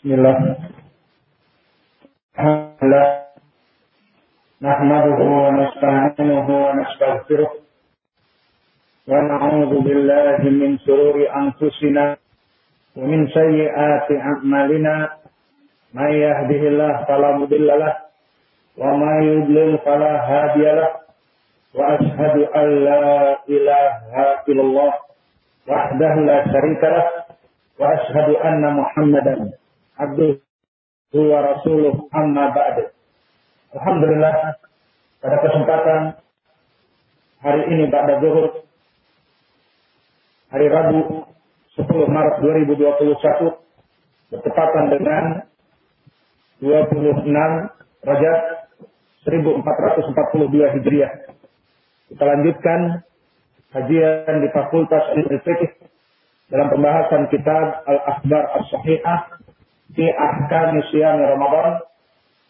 Bismillah. Alhamdulillah. Nahmaduhu wa nasta'inuhu wa nastaghfiruh. Wa na'udzu billahi min shururi anfusina wa min sayyiati a'malina. May yahdihillahu fala mudilla lahu wa may yudlil fala hadiya lahu. Wa ashhadu an la ilaha illallah wahdahu la syarika abduhu wa rasuluh amma ba'du. Alhamdulillah pada kesempatan hari ini pada zuhur hari Rabu 10 Maret 2021 bertepatan dengan 26 Rajab 1442 Hijriah. Kita lanjutkan kajian di Fakultas Ilmu dalam pembahasan kitab Al-Akhbar As-Sahihah di Ahkam Siyam Ramadan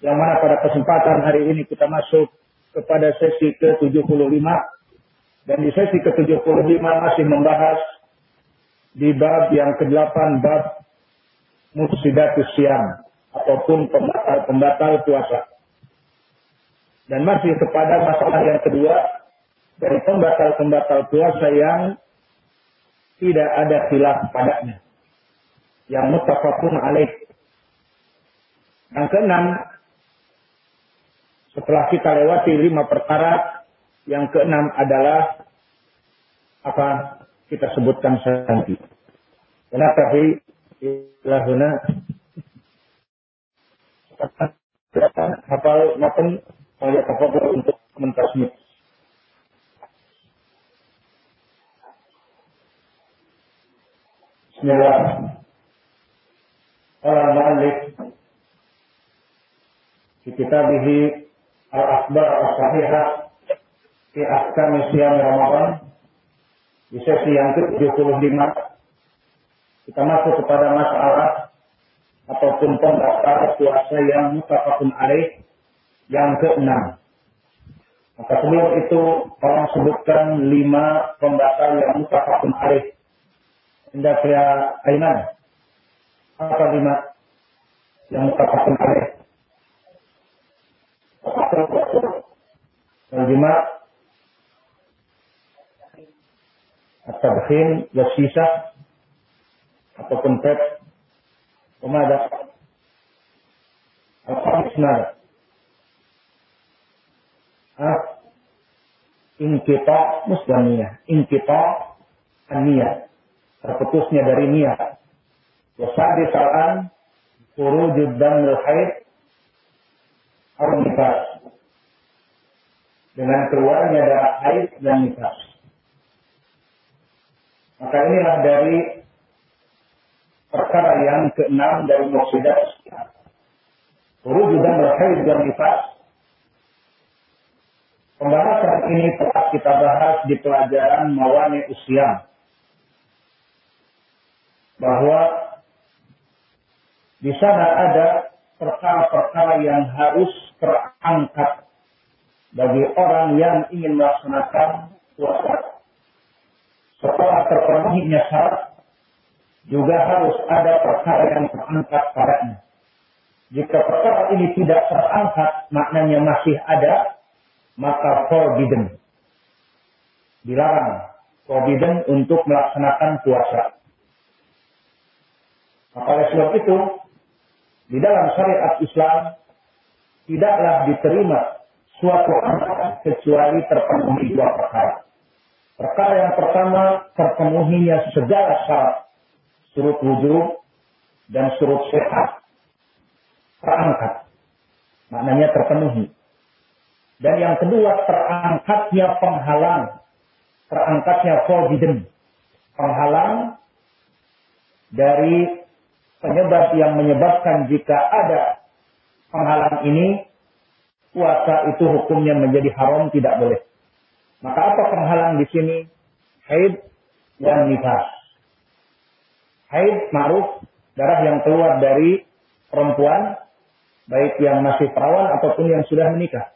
yang mana pada kesempatan hari ini kita masuk kepada sesi ke-75 dan di sesi ke-75 masih membahas di bab yang ke-8 bab Mufsidatus Siyam ataupun pembatal-pembatal puasa. Dan masih kepada masalah yang kedua dari pembatal-pembatal puasa yang tidak ada khilaf padanya. Yang mutafakun alaih yang keenam, setelah kita lewati lima perkara, yang keenam adalah apa kita sebutkan nanti. Kenapa fi ilahuna hafal maupun oleh kapal untuk mentasmid. Bismillah. Orang di kitabihi Al-Akhbar As-Sahihah di Ahkam Siyam Ramadan di sesi yang ke-75 kita masuk kepada masalah ataupun pembatal puasa yang mutafakun alaih yang keenam. Maka sebelum itu tolong sebutkan lima pembatal yang mutafakun alaih. Indah Aiman. Apa lima yang mutafakun alaih? الجماع التدخين والسيسة ataupun pet وماذا الخامس ماذا ah inkita musdan niyah inkita niyah terputusnya dari niat wasadi salan furujud dan haid nifas dengan keluarnya darah haid dan nifas. Maka inilah dari perkara yang keenam dari muksidat. Wujud dan haid dan nifas. Pembahasan ini telah kita bahas di pelajaran Mawani Usia. Bahwa di sana ada perkara-perkara yang harus terangkat bagi orang yang ingin melaksanakan puasa. Setelah terpenuhinya syarat, juga harus ada perkara yang terangkat padanya. Jika perkara ini tidak terangkat, maknanya masih ada, maka forbidden. Dilarang forbidden untuk melaksanakan puasa. Oleh sebab itu, di dalam syariat Islam tidaklah diterima suatu amalan kecuali terpenuhi dua perkara. Perkara yang pertama terpenuhinya segala syarat surut wujud dan surut sehat terangkat. Maknanya terpenuhi. Dan yang kedua terangkatnya penghalang. Terangkatnya forbidden. Penghalang dari penyebab yang menyebabkan jika ada penghalang ini, puasa itu hukumnya menjadi haram tidak boleh. Maka apa penghalang di sini? Haid dan nifas. Haid ma'ruf, darah yang keluar dari perempuan, baik yang masih perawan ataupun yang sudah menikah.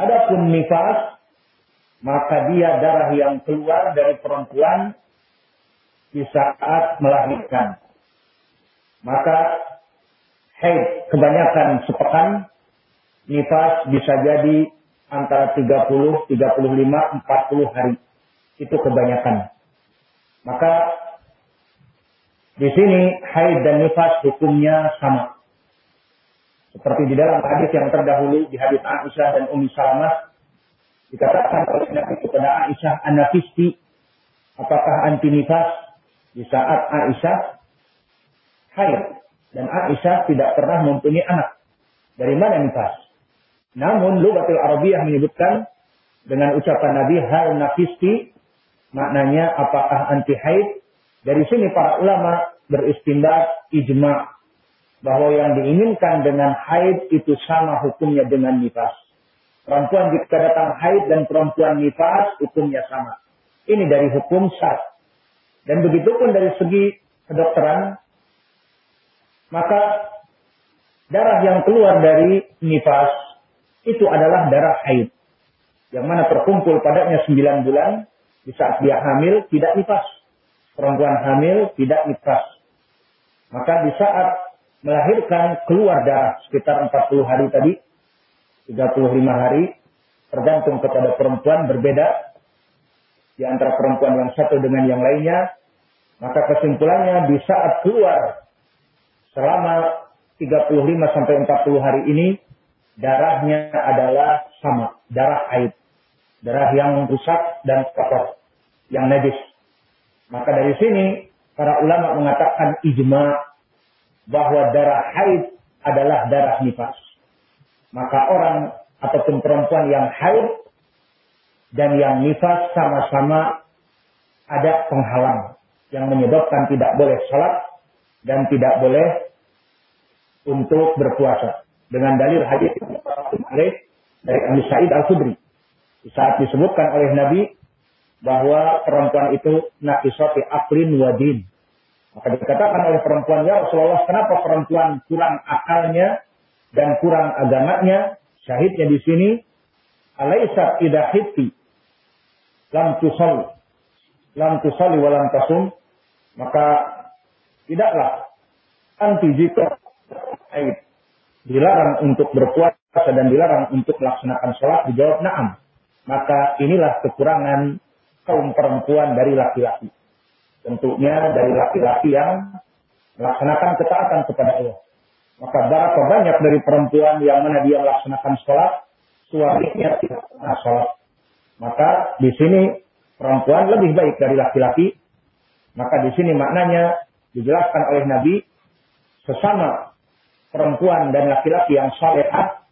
Adapun nifas, maka dia darah yang keluar dari perempuan di saat melahirkan. Maka haid kebanyakan sepekan, nifas bisa jadi antara 30, 35, 40 hari. Itu kebanyakan. Maka di sini haid dan nifas hukumnya sama. Seperti di dalam hadis yang terdahulu di hadis Aisyah dan Ummi Salamah dikatakan oleh Nabi kepada Aisyah, "Anafisti, apakah anti nifas?" Di saat Aisyah haid dan Aisyah tidak pernah mempunyai anak. Dari mana nifas? Namun Lugatul Arabiyah menyebutkan dengan ucapan Nabi hal nafisti maknanya apakah anti haid? Dari sini para ulama beristinbat ijma bahwa yang diinginkan dengan haid itu sama hukumnya dengan nifas. Perempuan jika datang haid dan perempuan nifas hukumnya sama. Ini dari hukum syar. Dan begitu pun dari segi kedokteran, maka darah yang keluar dari nifas itu adalah darah haid. Yang mana terkumpul padanya 9 bulan, di saat dia hamil tidak nifas. Perempuan hamil tidak nifas. Maka di saat melahirkan keluar darah sekitar 40 hari tadi, 35 hari, tergantung kepada perempuan berbeda di antara perempuan yang satu dengan yang lainnya, maka kesimpulannya di saat keluar selama 35 sampai 40 hari ini darahnya adalah sama, darah haid, darah yang rusak dan kotor, yang najis. Maka dari sini para ulama mengatakan ijma bahwa darah haid adalah darah nifas. Maka orang ataupun perempuan yang haid dan yang nifas sama-sama ada penghalang yang menyebabkan tidak boleh sholat dan tidak boleh untuk berpuasa. Dengan dalil hadis dari Abu Sa'id Al-Khudri. Saat disebutkan oleh Nabi bahwa perempuan itu nakisati aklin wadin. Maka dikatakan oleh perempuan, ya Rasulullah, kenapa perempuan kurang akalnya dan kurang agamanya? Syahidnya di sini, alaisa idha hitti, lam tusal, lam maka tidaklah anti jika haid dilarang untuk berpuasa dan dilarang untuk melaksanakan sholat dijawab naam maka inilah kekurangan kaum perempuan dari laki-laki Tentunya dari laki-laki yang melaksanakan ketaatan kepada Allah. Maka berapa banyak dari perempuan yang mana dia melaksanakan sholat, suaminya tidak pernah sholat. Maka di sini perempuan lebih baik dari laki-laki. Maka di sini maknanya dijelaskan oleh Nabi sesama perempuan dan laki-laki yang salehah,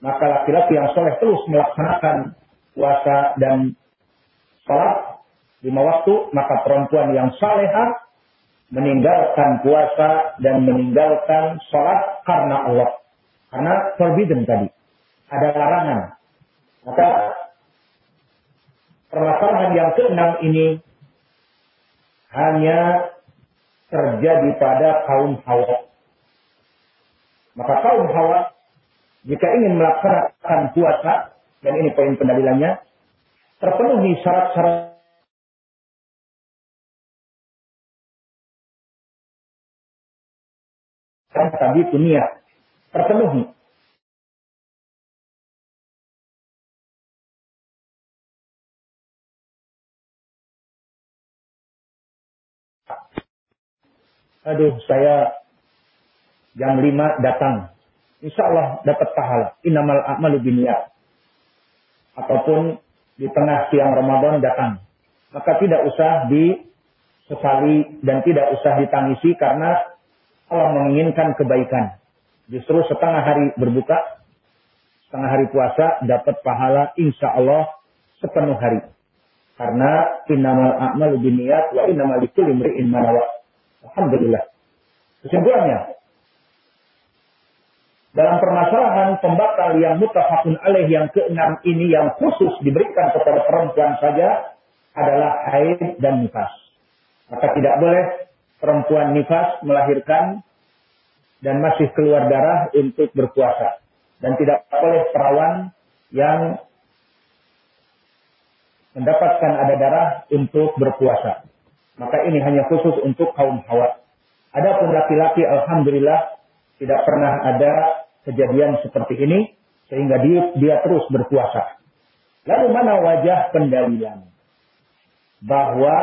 maka laki-laki yang soleh terus melaksanakan puasa dan sholat lima waktu, maka perempuan yang salehah meninggalkan puasa dan meninggalkan sholat karena Allah. Karena forbidden tadi. Ada larangan. Maka permasalahan yang keenam ini hanya terjadi pada kaum hawa. Maka kaum hawa jika ingin melaksanakan puasa, dan ini poin pendalilannya, terpenuhi syarat-syarat tadi dunia terpenuhi. Aduh, saya jam 5 datang. Insya Allah dapat pahala. Inamal a'malu biniyat. Ataupun di tengah siang Ramadan datang. Maka tidak usah disesali dan tidak usah ditangisi karena Allah menginginkan kebaikan. Justru setengah hari berbuka, setengah hari puasa dapat pahala insya Allah sepenuh hari. Karena innamal a'malu binniyat wa likulli imri'in manawa. Alhamdulillah. Kesimpulannya, dalam permasalahan pembatal yang mutafakun alaih yang keenam ini yang khusus diberikan kepada perempuan saja adalah haid dan nifas. Maka tidak boleh perempuan nifas melahirkan dan masih keluar darah untuk berpuasa. Dan tidak boleh perawan yang mendapatkan ada darah untuk berpuasa. Maka ini hanya khusus untuk kaum hawa. Adapun laki-laki, Alhamdulillah, tidak pernah ada kejadian seperti ini sehingga dia, dia terus berpuasa. Lalu mana wajah pendalilan bahwa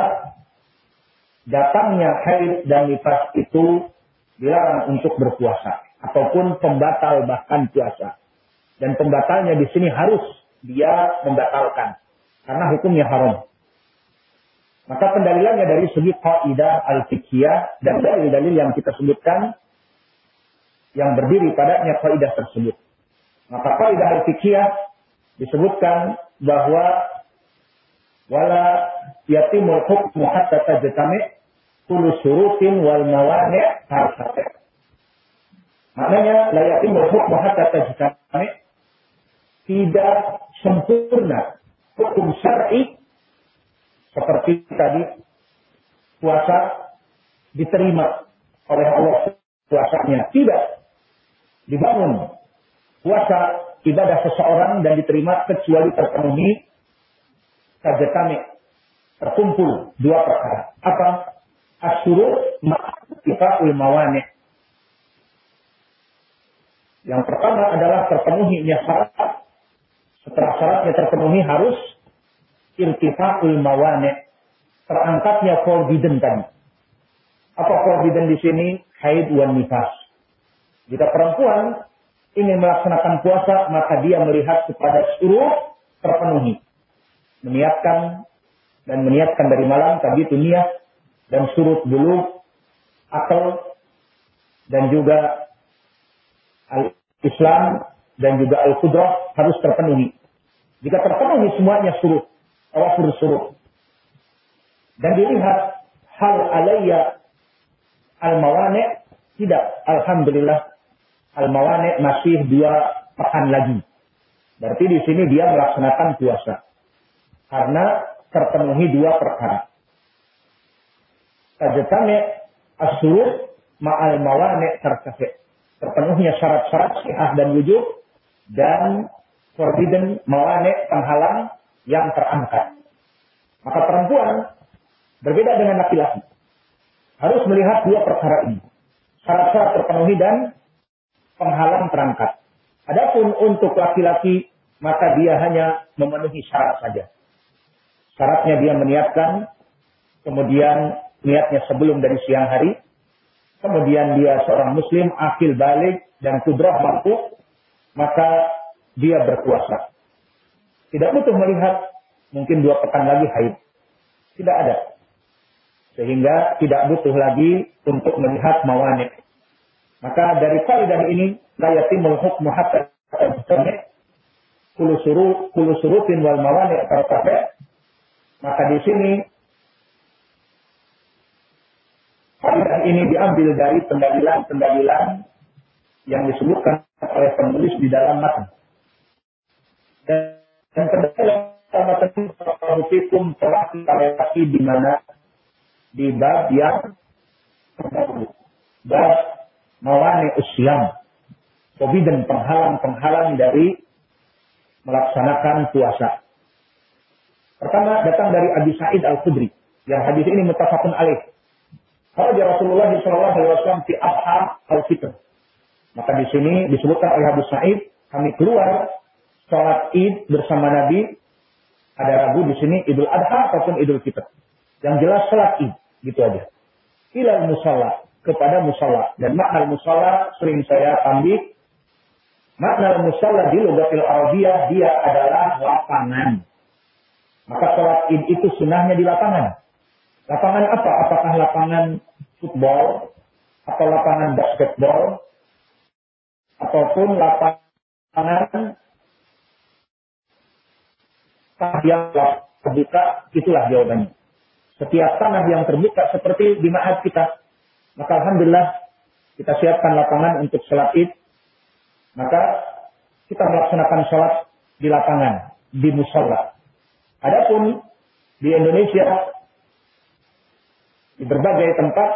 datangnya haid dan nifas itu dilarang untuk berpuasa ataupun pembatal bahkan puasa. Dan pembatalnya di sini harus dia membatalkan karena hukumnya haram. Maka pendalilannya dari segi kaidah al-fiqhiyah dan dalil-dalil yang kita sebutkan yang berdiri padanya kaidah tersebut. Maka kaidah al-fiqhiyah disebutkan bahwa wala yatimul hukmu hatta tajtami kullu syurutin wal mawani' harfate. Maknanya la yatimul hukmu hatta tajtami tidak sempurna hukum syar'i seperti tadi puasa diterima oleh Allah puasanya tidak dibangun puasa ibadah seseorang dan diterima kecuali terpenuhi saja kami terkumpul dua perkara. Apa? Asyurut ma'ifa'ul mawani. Yang pertama adalah terpenuhinya syarat. Setelah syaratnya terpenuhi harus irtifa'ul mawani. Terangkatnya forbidden tadi. Apa forbidden di sini? Haid wan nifas. Jika perempuan ingin melaksanakan puasa, maka dia melihat kepada seluruh terpenuhi. Meniatkan dan meniatkan dari malam tadi itu niat dan surut dulu akal dan juga al-Islam dan juga al-Qudrah harus terpenuhi. Jika terpenuhi semuanya surut, awafur surut. Dan dilihat hal alaya al-mawani tidak. Alhamdulillah al-mawani masih dua pekan lagi. Berarti di sini dia melaksanakan puasa. Karena terpenuhi dua perkara. Tajatame asurut ma'al mawani terkafir. Terpenuhnya syarat-syarat sihah dan wujud dan forbidden mawani penghalang yang terangkat. Maka perempuan berbeda dengan laki-laki. Harus melihat dua perkara ini. Syarat-syarat terpenuhi dan penghalang terangkat. Adapun untuk laki-laki, maka dia hanya memenuhi syarat saja. Syaratnya dia meniatkan, kemudian niatnya sebelum dari siang hari, kemudian dia seorang muslim, akil balik, dan kudrah mampu, maka dia berpuasa. Tidak butuh melihat mungkin dua pekan lagi haid. Tidak ada. Sehingga tidak butuh lagi untuk melihat mawanik. Maka dari kaidah ini la yatimul hukmu hatta kulu suru wal mawani tercapai. Maka di sini kaidah ini diambil dari pendalilan-pendalilan yang disebutkan oleh penulis di dalam matan. Dan, dan pendalilan sama hukum telah kita di mana di bab yang bab mawani usyam. dan penghalang-penghalang dari melaksanakan puasa. Pertama datang dari Abi Sa'id Al-Khudri. Yang hadis ini mutafakun alaih. Kalau di Rasulullah SAW di Abha Al-Fitr. Maka di sini disebutkan oleh Abu Sa'id, kami keluar sholat id bersama Nabi. Ada Rabu di sini Idul Adha ataupun Idul Fitr. Yang jelas sholat id. Gitu aja. Ilal musalla kepada musala. Dan makna musala sering saya ambil. Makna musala di logatil Arabiyah dia adalah lapangan. Maka sholat id itu sunnahnya di lapangan. Lapangan apa? Apakah lapangan football atau lapangan basketball ataupun lapangan yang terbuka itulah jawabannya. Setiap tanah yang terbuka seperti di ma'ad kita maka Alhamdulillah kita siapkan lapangan untuk sholat id. Maka kita melaksanakan sholat di lapangan, di musola. Adapun di Indonesia, di berbagai tempat,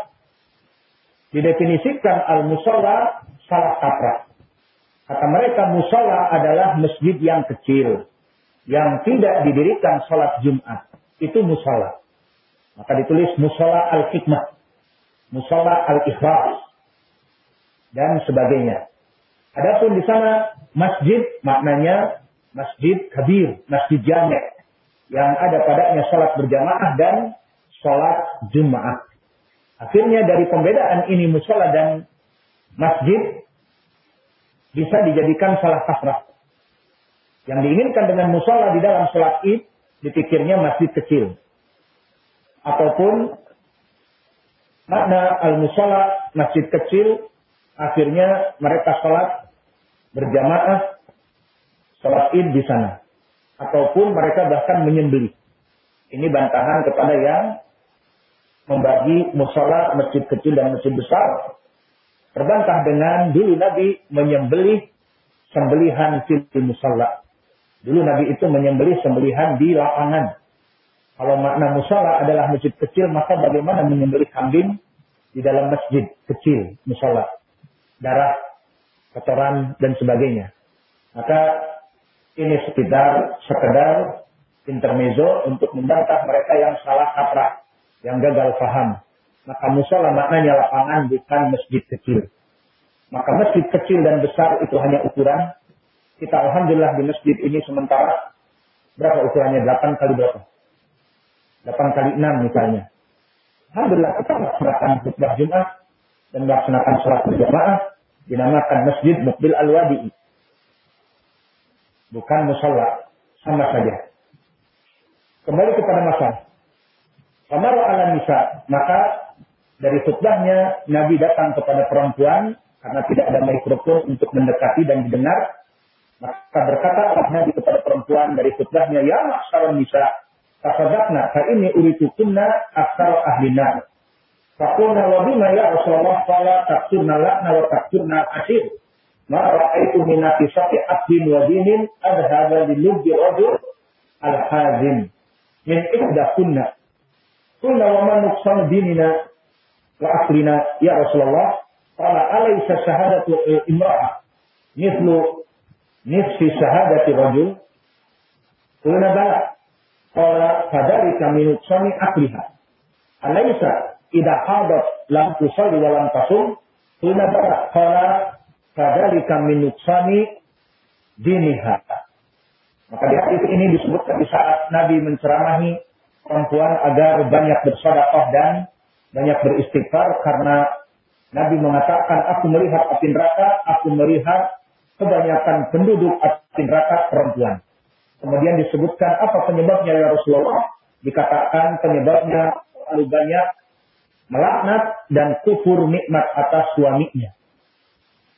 didefinisikan al-musola salah kaprah. Kata mereka musola adalah masjid yang kecil, yang tidak didirikan sholat Jumat. Itu musola. Maka ditulis musola al-hikmah musalla al-ikhlas. dan sebagainya. Adapun di sana masjid maknanya masjid kabir, masjid jamek yang ada padanya sholat berjamaah dan sholat Jumat. Akhirnya dari pembedaan ini musola dan masjid bisa dijadikan salah kaprah. Yang diinginkan dengan musola di dalam sholat id, dipikirnya masjid kecil. Ataupun makna al-musola masjid kecil, akhirnya mereka sholat berjamaah sholat id di sana. Ataupun mereka bahkan menyembelih. Ini bantahan kepada yang membagi musola masjid kecil dan masjid besar. Terbantah dengan dulu Nabi menyembelih sembelihan fil musola. Dulu Nabi itu menyembelih sembelihan di lapangan. Kalau makna musola adalah masjid kecil, maka bagaimana menyembelih kambing di dalam masjid kecil, musola. Darah, kotoran, dan sebagainya. Maka ini sekitar sekedar intermezzo untuk membantah mereka yang salah kaprah yang gagal paham. Maka musola maknanya lapangan bukan masjid kecil. Maka masjid kecil dan besar itu hanya ukuran. Kita Alhamdulillah di masjid ini sementara berapa ukurannya? 8 kali berapa? 8 kali 6 misalnya. Alhamdulillah kita melaksanakan khutbah Jumat dan melaksanakan sholat berjamaah dinamakan Masjid Mukbil Al-Wadi. Bukan musola, sama saja. Kembali kepada masalah. Kamar ala nisa, maka dari khutbahnya Nabi datang kepada perempuan karena tidak ada mikrofon untuk mendekati dan didengar. Maka berkata Nabi kepada perempuan dari khutbahnya, Ya masyarakat nisa, tasadakna, fa ini uritukunna aksar ahlina. Fakulna wabima ya Rasulullah, fala taksurna lakna wa taksurna asir. Ma ra'aitu minati sati abdin wa dinin adhada di lubbi rajul al-hazim. Min ikda kunna Qulna wa man nuqsan dinina wa aklina ya Rasulullah. Qala alaysa syahadatu imra'ah mithlu nisfi syahadati rajul. Qulna bala. Qala fadarika min nuqsani akliha. Alaysa idha hadat lam tusalli wa lam tasum. Qulna bala. Qala fadarika min nuqsani diniha. Maka di hadis ini disebutkan di saat Nabi menceramahi perempuan agar banyak bersedekah dan banyak beristighfar karena Nabi mengatakan aku melihat api neraka, aku melihat kebanyakan penduduk api neraka perempuan. Kemudian disebutkan apa penyebabnya ya Rasulullah? Dikatakan penyebabnya terlalu banyak melaknat dan kufur nikmat atas suaminya.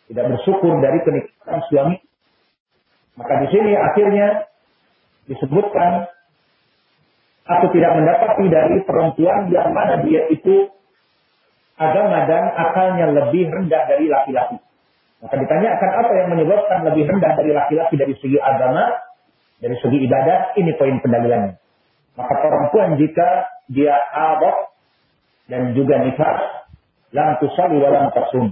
Tidak bersyukur dari kenikmatan suami. Maka di sini akhirnya disebutkan Aku tidak mendapati dari perempuan yang mana dia itu agama dan akalnya lebih rendah dari laki-laki. Maka ditanyakan apa yang menyebabkan lebih rendah dari laki-laki dari segi agama, dari segi ibadah, ini poin pendalilannya. Maka perempuan jika dia abok dan juga nifas, lam tusali wa lam tasum.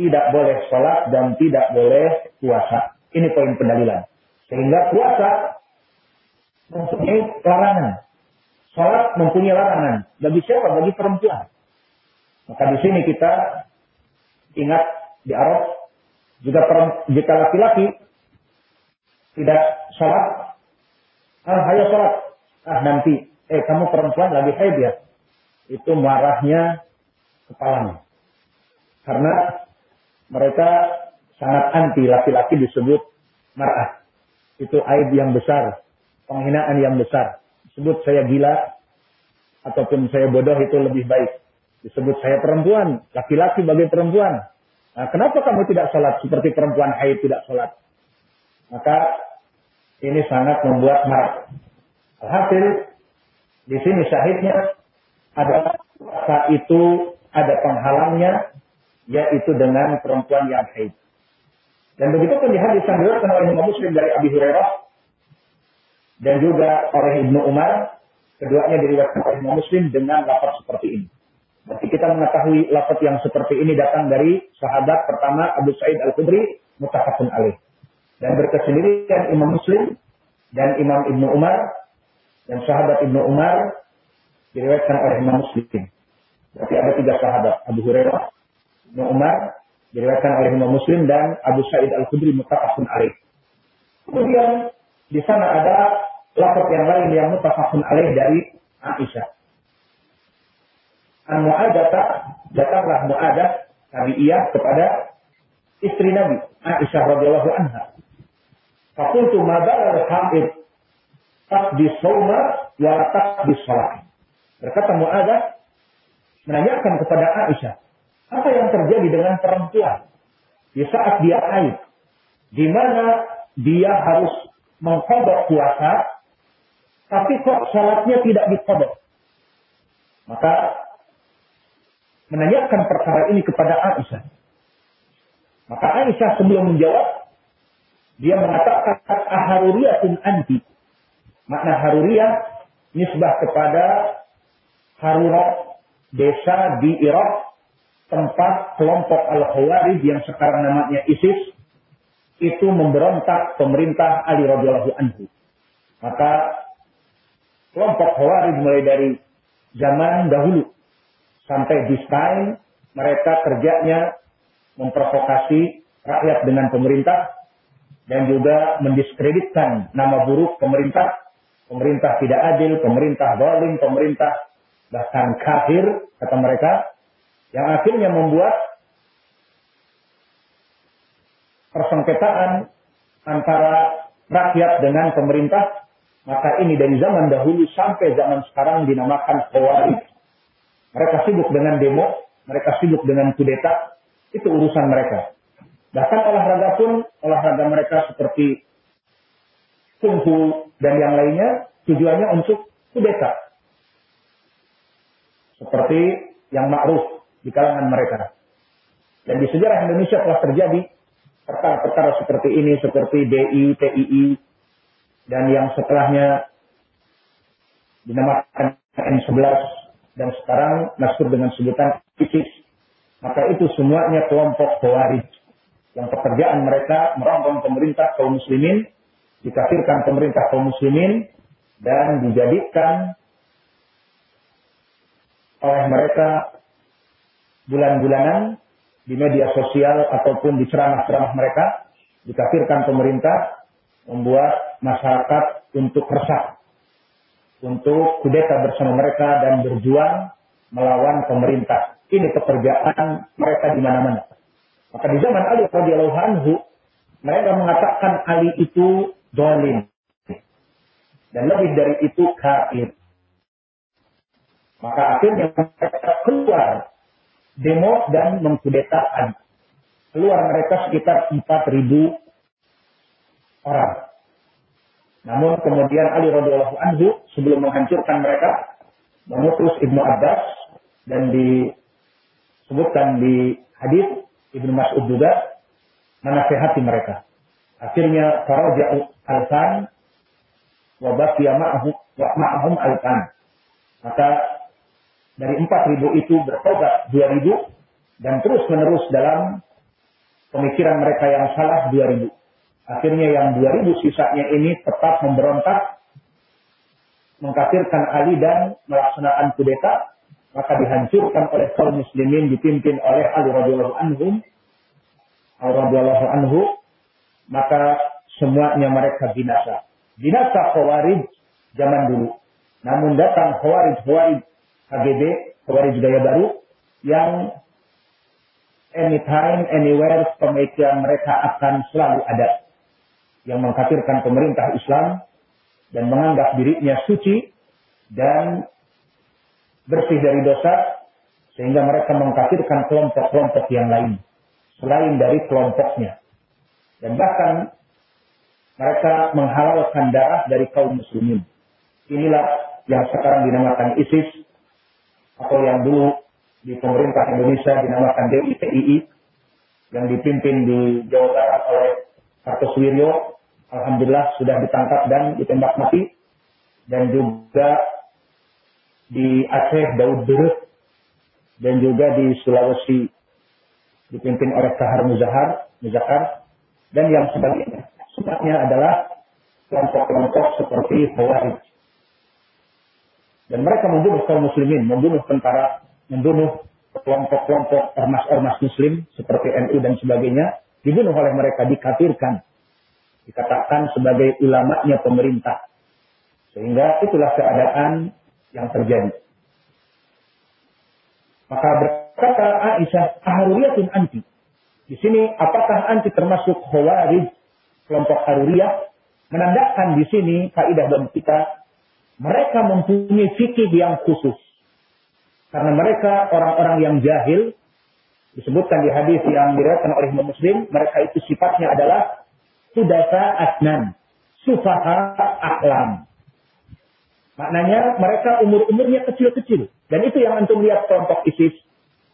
Tidak boleh sholat dan tidak boleh puasa. Ini poin pendalilan. Sehingga puasa mempunyai larangan. Salat mempunyai larangan. Bagi siapa? Bagi perempuan. Maka di sini kita ingat di Arab juga jika laki-laki tidak sholat, ah ayo sholat, ah nanti, eh kamu perempuan lagi haid ya, itu marahnya kepalanya. Karena mereka sangat anti laki-laki disebut marah. Itu aib yang besar, penghinaan yang besar disebut saya gila ataupun saya bodoh itu lebih baik. Disebut saya perempuan, laki-laki bagi perempuan. Nah, kenapa kamu tidak sholat seperti perempuan haid tidak sholat? Maka ini sangat membuat marah. Alhasil di sini syahidnya adalah puasa itu ada penghalangnya yaitu dengan perempuan yang haid. Dan begitu pun di hadis yang diriwayatkan Muslim dari Abi Hurairah dan juga oleh Ibnu Umar, keduanya diriwayatkan oleh Muslim dengan lafaz seperti ini. Berarti kita mengetahui lafaz yang seperti ini datang dari sahabat pertama Abu Sa'id Al-Khudri mutafakun alaih. Dan berkesendirian Imam Muslim dan Imam Ibnu Umar dan sahabat Ibnu Umar diriwayatkan oleh Imam Muslim. Berarti ada tiga sahabat, Abu Hurairah, Ibnu Umar, diriwayatkan oleh Imam Muslim dan Abu Sa'id Al-Khudri muttafaqun alaih. Kemudian di sana ada lapor yang lain yang muttafaqun alaih dari Aisyah. Mu'adah datanglah Mu'adah ia kepada istri Nabi Aisyah radhiyallahu anha. Fakultu ma balal hamid di sawma wa di salat. Berkata Mu'adah menanyakan kepada Aisyah, apa yang terjadi dengan perempuan di saat dia haid? Di mana dia harus mengkodok puasa, tapi kok salatnya tidak dikodok? Maka menanyakan perkara ini kepada Aisyah. Maka Aisyah sebelum menjawab, dia mengatakan aharuriyatun anti. Makna haruriyah nisbah kepada Harurah desa di Irak tempat kelompok Al-Khawarij yang sekarang namanya ISIS itu memberontak pemerintah Ali radhiyallahu anhu. Maka kelompok Khawarij mulai dari zaman dahulu sampai time mereka kerjanya memprovokasi rakyat dengan pemerintah dan juga mendiskreditkan nama buruk pemerintah. Pemerintah tidak adil, pemerintah zalim, pemerintah bahkan kafir kata mereka yang akhirnya membuat persengketaan antara rakyat dengan pemerintah maka ini dari zaman dahulu sampai zaman sekarang dinamakan khawarij mereka sibuk dengan demo, mereka sibuk dengan kudeta, itu urusan mereka. Bahkan olahraga pun, olahraga mereka seperti kungfu dan yang lainnya, tujuannya untuk kudeta. Seperti yang ma'ruf di kalangan mereka. Dan di sejarah Indonesia telah terjadi perkara-perkara seperti ini, seperti DI, TII, dan yang setelahnya dinamakan N11 dan sekarang masuk dengan sebutan ISIS. Maka itu semuanya kelompok Khawarij yang pekerjaan mereka merongrong pemerintah kaum muslimin, dikafirkan pemerintah kaum muslimin dan dijadikan oleh mereka bulan-bulanan di media sosial ataupun di ceramah-ceramah mereka dikafirkan pemerintah membuat masyarakat untuk resah untuk kudeta bersama mereka dan berjuang melawan pemerintah. Ini pekerjaan mereka di mana-mana. Maka di zaman Ali radhiyallahu anhu mereka mengatakan Ali itu dolim dan lebih dari itu kafir. Maka akhirnya mereka keluar demo dan mengkudeta Ali. Keluar mereka sekitar 4.000 orang. Namun kemudian Ali radhiyallahu anhu sebelum menghancurkan mereka mengutus Ibnu Abbas dan disebutkan di hadis Ibnu Mas'ud juga menasehati mereka. Akhirnya faraja'u alfan wa baqiya ma'ahum wa ma'ahum alfan. Maka dari 4000 itu bertobat 2000 dan terus menerus dalam pemikiran mereka yang salah 2000. Akhirnya yang 2000 sisanya ini tetap memberontak, mengkafirkan Ali dan melaksanakan kudeta, maka dihancurkan oleh kaum muslimin dipimpin oleh Ali radhiyallahu anhu. Ali radhiyallahu anhu, maka semuanya mereka binasa. Binasa Khawarij zaman dulu. Namun datang Khawarij Khawarij KGB, Khawarij gaya baru yang anytime, anywhere pemikiran mereka akan selalu ada yang mengkafirkan pemerintah Islam dan menganggap dirinya suci dan bersih dari dosa sehingga mereka mengkafirkan kelompok-kelompok yang lain selain dari kelompoknya. Dan bahkan mereka menghalalkan darah dari kaum muslimin. Inilah yang sekarang dinamakan ISIS atau yang dulu di pemerintah Indonesia dinamakan DITII yang dipimpin di Jawa Barat oleh Kartosuwiryo Alhamdulillah sudah ditangkap dan ditembak mati. Dan juga di Aceh Daud Durut dan juga di Sulawesi dipimpin oleh Kahar Muzahar, Muzakar dan yang sebagainya. Semuanya adalah kelompok-kelompok seperti Khawarij. Dan mereka membunuh kaum muslimin, membunuh tentara, membunuh kelompok-kelompok ormas-ormas muslim seperti NU dan sebagainya dibunuh oleh mereka, dikafirkan. Dikatakan sebagai ulamanya pemerintah. Sehingga itulah keadaan yang terjadi. Maka berkata Aisyah, Aharuriyatun anti. Di sini apakah anti termasuk khawarij kelompok Haruriyah? Menandakan di sini kaidah bagi kita mereka mempunyai fikih yang khusus. Karena mereka orang-orang yang jahil disebutkan di hadis yang diriwayatkan oleh Imam Muslim, mereka itu sifatnya adalah sudasa asnan, sufaha aklam. Maknanya mereka umur-umurnya kecil-kecil. Dan itu yang antum lihat kelompok ISIS.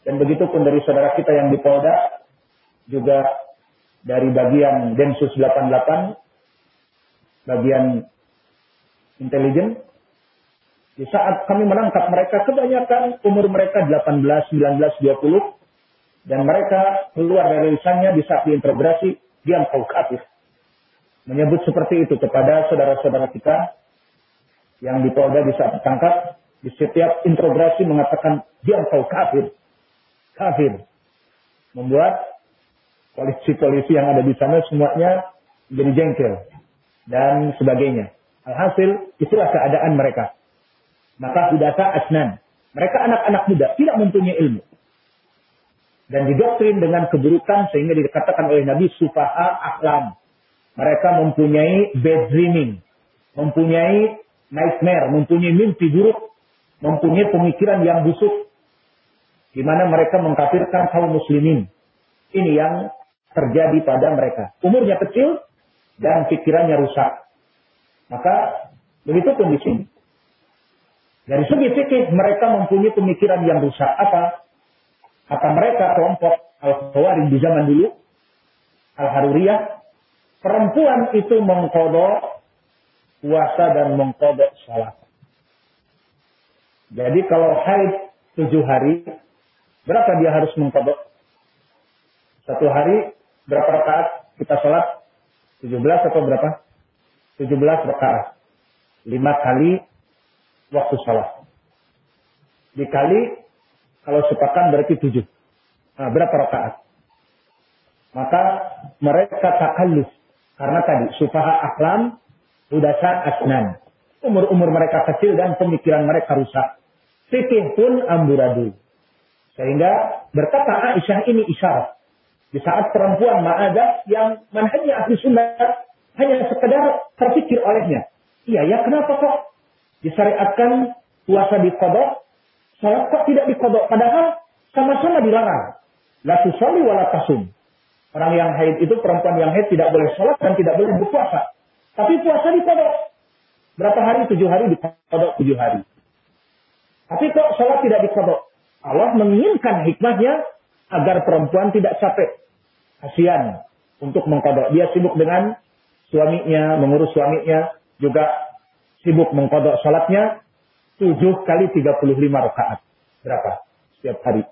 Dan begitu pun dari saudara kita yang di Polda, juga dari bagian Densus 88, bagian intelijen, di saat kami menangkap mereka, kebanyakan umur mereka 18, 19, 20, dan mereka keluar dari lisannya di saat diintegrasi, dia engkau kafir. Menyebut seperti itu kepada saudara-saudara kita yang di Polda di saat ditangkap, di setiap integrasi mengatakan dia engkau kafir. Kafir. Membuat polisi-polisi yang ada di sana semuanya jadi jengkel dan sebagainya. Alhasil, itulah keadaan mereka. Maka udasa asnan. Mereka anak-anak muda, tidak mempunyai ilmu dan didoktrin dengan keburukan sehingga dikatakan oleh Nabi sufaha aklam. Mereka mempunyai bad dreaming, mempunyai nightmare, mempunyai mimpi buruk, mempunyai pemikiran yang busuk di mana mereka mengkafirkan kaum muslimin. Ini yang terjadi pada mereka. Umurnya kecil dan pikirannya rusak. Maka begitu pun di sini. Dari segi fikih mereka mempunyai pemikiran yang rusak. Apa? Kata mereka kelompok Al-Khawarij di zaman dulu, Al-Haruriyah, perempuan itu mengkodok puasa dan mengkodok salat. Jadi kalau haid tujuh hari, berapa dia harus mengkodok? Satu hari berapa rakaat kita sholat? belas atau berapa? Tujuh belas rakaat. Lima kali waktu sholat. Dikali kalau sepakan berarti tujuh. Nah, berapa rakaat? Maka mereka takalluf. Karena tadi, sufaha aklam, udasa asnan. Umur-umur mereka kecil dan pemikiran mereka rusak. Fikih pun amburadul. Sehingga berkata Aisyah ini isyarat. Di saat perempuan ma'adah yang manhajnya ahli sunnah hanya sekedar terpikir olehnya. Iya ya, kenapa kok disyariatkan puasa di kodok Salat kok tidak dikodok? Padahal sama-sama dilarang. La tusalli wa la tasum. Orang yang haid itu, perempuan yang haid tidak boleh sholat dan tidak boleh berpuasa. Tapi puasa dikodok. Berapa hari? Tujuh hari dikodok tujuh hari. Tapi kok sholat tidak dikodok? Allah menginginkan hikmahnya agar perempuan tidak capek. Kasihan untuk mengkodok. Dia sibuk dengan suaminya, mengurus suaminya, juga sibuk mengkodok sholatnya, 7 kali 35 rakaat. Berapa? Setiap hari.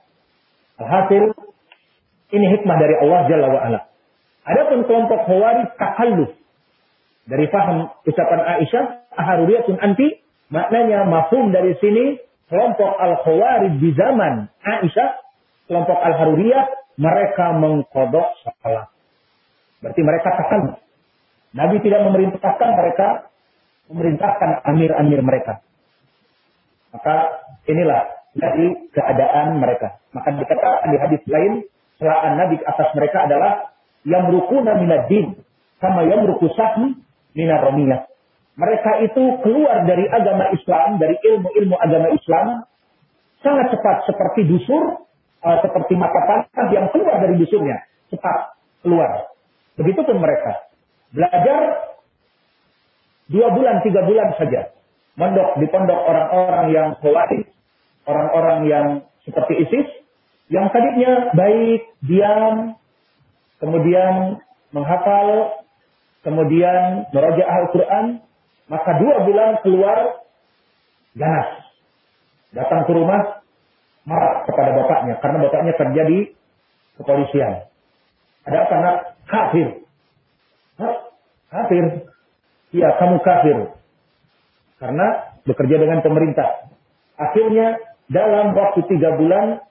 Alhasil, ini hikmah dari Allah Jalla wa'ala. Adapun kelompok Khawarij takalluf. Dari faham ucapan Aisyah, aharuriyatun anti, maknanya mafhum dari sini, kelompok Al-Khawarij di zaman Aisyah, kelompok Al-Haruriyah, mereka mengkodok salat. Berarti mereka takalluf. Nabi tidak memerintahkan mereka, memerintahkan amir-amir mereka. Maka inilah dari keadaan mereka. Maka dikatakan di hadis lain, celaan Nabi atas mereka adalah yang rukuna minad din sama yang ruku sahmi minad romiyah. Mereka itu keluar dari agama Islam, dari ilmu-ilmu agama Islam, sangat cepat seperti dusur, uh, seperti mata panah yang keluar dari dusurnya. Cepat keluar. Begitupun mereka. Belajar dua bulan, tiga bulan saja mondok di pondok orang-orang yang khawarij, orang-orang yang seperti ISIS, yang tadinya baik, diam, kemudian menghafal, kemudian meroja Al-Quran, maka dua bulan keluar ganas. Datang ke rumah, marah kepada bapaknya, karena bapaknya kerja di kepolisian. Ada apa? Kafir. Hah? Kafir. Iya, kamu kafir. Karena bekerja dengan pemerintah. Akhirnya dalam waktu tiga bulan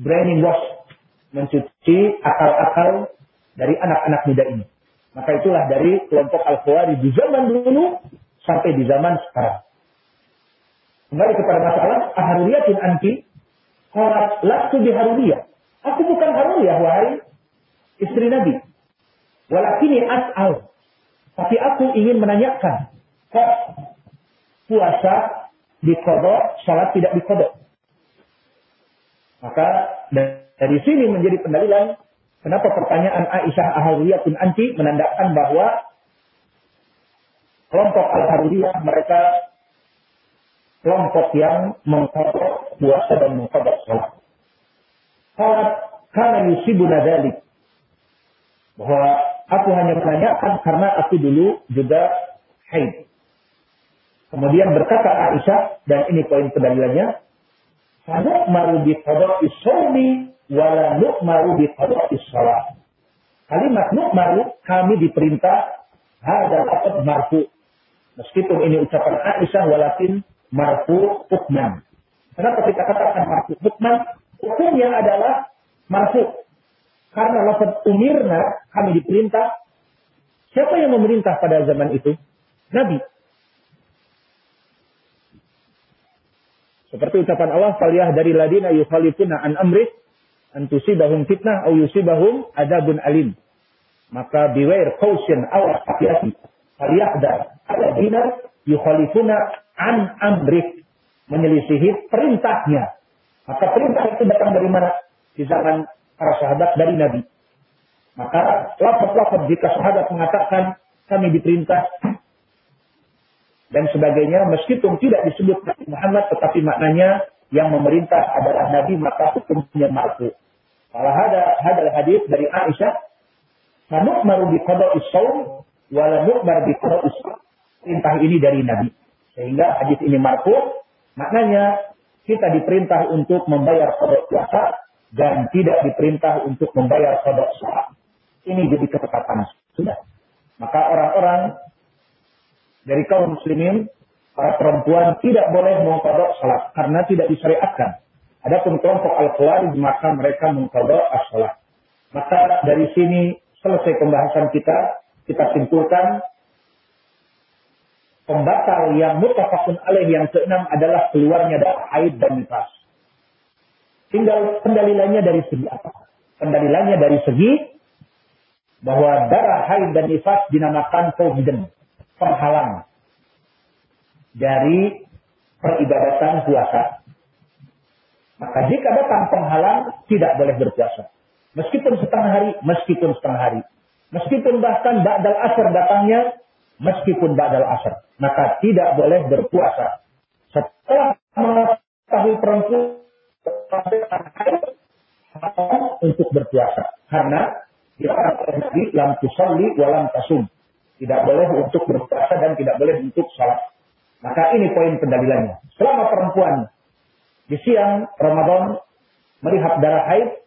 brainwash, mencuci akal-akal dari anak-anak muda ini. Maka itulah dari kelompok Al-Khawari di zaman dulu sampai di zaman sekarang. Kembali kepada masalah aharuliyatin anti. Qalat lastu biharuliyah. Aku bukan haruliyah, wahai istri Nabi. Walakini as'al. Tapi aku ingin menanyakan. Kok puasa dikodok, salat tidak dikodok? Maka dari sini menjadi pendalilan kenapa pertanyaan Aisyah Aharuliyatun Anti menandakan bahwa kelompok Al-Haruriyah mereka kelompok yang mengkodok puasa dan mengkodok sholat. Salat karena yusibu nadalik. Bahwa aku hanya menanyakan karena aku dulu juga haid. Kemudian berkata Aisyah, dan ini poin pendalilannya, maru bi qada'i shaumi wala nu'maru bi qada'i shalat. Kalimat nu'maru kami diperintah ada lafaz marfu. Meskipun ini ucapan Aisyah walakin marfu hukman. Kenapa kita katakan marfu hukman? Hukumnya adalah marfu. Karena lafaz umirna kami diperintah. Siapa yang memerintah pada zaman itu? Nabi. Seperti ucapan Allah, "Faliyah dari ladina yukhalifuna an amrih an tusibahum fitnah au yusibahum adabun alim." Maka beware, caution, awas, hati-hati. Falyahdar ladina yukhalifuna an amrih menyelisihi perintahnya. Maka perintah itu datang dari mana? Di zaman para sahabat dari Nabi. Maka lapor-lapor jika sahabat mengatakan kami diperintah dan sebagainya meskipun tidak disebut Nabi Muhammad tetapi maknanya yang memerintah adalah Nabi maka hukumnya marfu. Kalau ada hadal hadis dari Aisyah, maru bi qada'is shaum wa la qada'is Perintah ini dari Nabi. Sehingga hadis ini marfu, maknanya kita diperintah untuk membayar qada' puasa dan tidak diperintah untuk membayar qada' sholat. Ini jadi ketetapan sudah. Maka orang-orang dari kaum muslimin, para perempuan tidak boleh mengkodok salat karena tidak disyariatkan. Adapun kelompok al-khawarij maka mereka mengkodok as-salat. Maka dari sini selesai pembahasan kita, kita simpulkan pembatal yang mutafakun alaih yang keenam adalah keluarnya darah haid dan nifas. Tinggal pendalilannya dari segi apa? Pendalilannya dari segi bahwa darah haid dan nifas dinamakan forbidden penghalang dari peribadatan puasa. Maka jika datang penghalang, tidak boleh berpuasa. Meskipun setengah hari, meskipun setengah hari. Meskipun bahkan ba'dal asar datangnya, meskipun ba'dal asar. Maka tidak boleh berpuasa. Setelah mengetahui perempuan untuk berpuasa. Karena kita Nabi lam tusalli walam tasum. Tidak boleh untuk berpuasa dan tidak boleh untuk sholat. Maka ini poin pendalilannya. Selama perempuan di siang Ramadan melihat darah haid,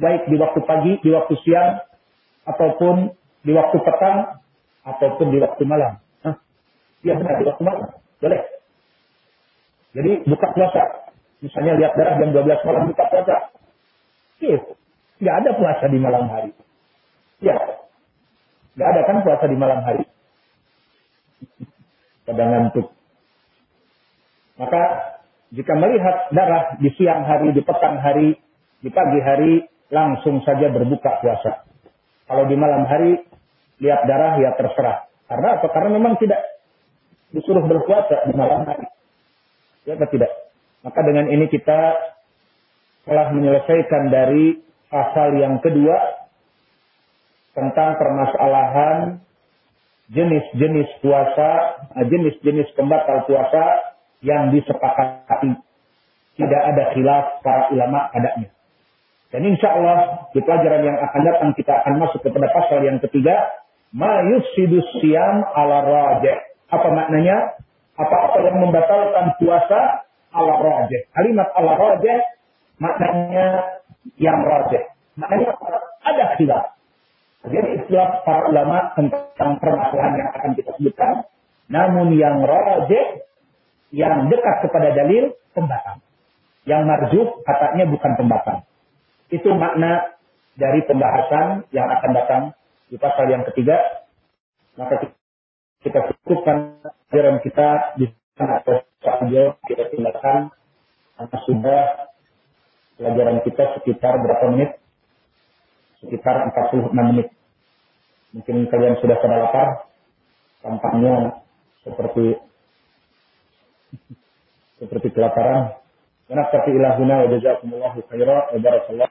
baik di waktu pagi, di waktu siang, ataupun di waktu petang, ataupun di waktu malam. Iya benar, di waktu malam. Boleh. Jadi buka puasa. Misalnya lihat darah jam 12 malam buka puasa. Iya. Nggak ada puasa di malam hari. Gak ada kan puasa di malam hari. Pada ngantuk. Maka jika melihat darah di siang hari, di petang hari, di pagi hari, langsung saja berbuka puasa. Kalau di malam hari, lihat darah ya terserah. Karena apa? Karena memang tidak disuruh berpuasa di malam hari. Ya atau tidak? Maka dengan ini kita telah menyelesaikan dari pasal yang kedua tentang permasalahan jenis-jenis puasa, eh, jenis-jenis pembatal puasa yang disepakati. Tidak ada khilaf para ulama padanya. Dan insya Allah di pelajaran yang akan datang kita akan masuk kepada pasal yang ketiga. Ma yusidus siam ala rajih. Apa maknanya? Apa-apa yang membatalkan puasa ala rajih. Kalimat ala rajih maknanya yang rajih. Maknanya ada khilaf. Jadi istilah para ulama tentang permasalahan yang akan kita sebutkan. Namun yang rajih, yang dekat kepada dalil, pembatal. Yang marjuh katanya bukan pembatal. Itu makna dari pembahasan yang akan datang di pasal yang ketiga. Maka kita cukupkan pelajaran kita di sana atau saja kita tinggalkan karena sudah pelajaran kita sekitar berapa menit? Sekitar 46 menit. Mungkin kalian sudah pada lapar. Tampaknya seperti seperti kelaparan. Wa nafsi ilahuna wa jazakumullahu khairan wa barakallahu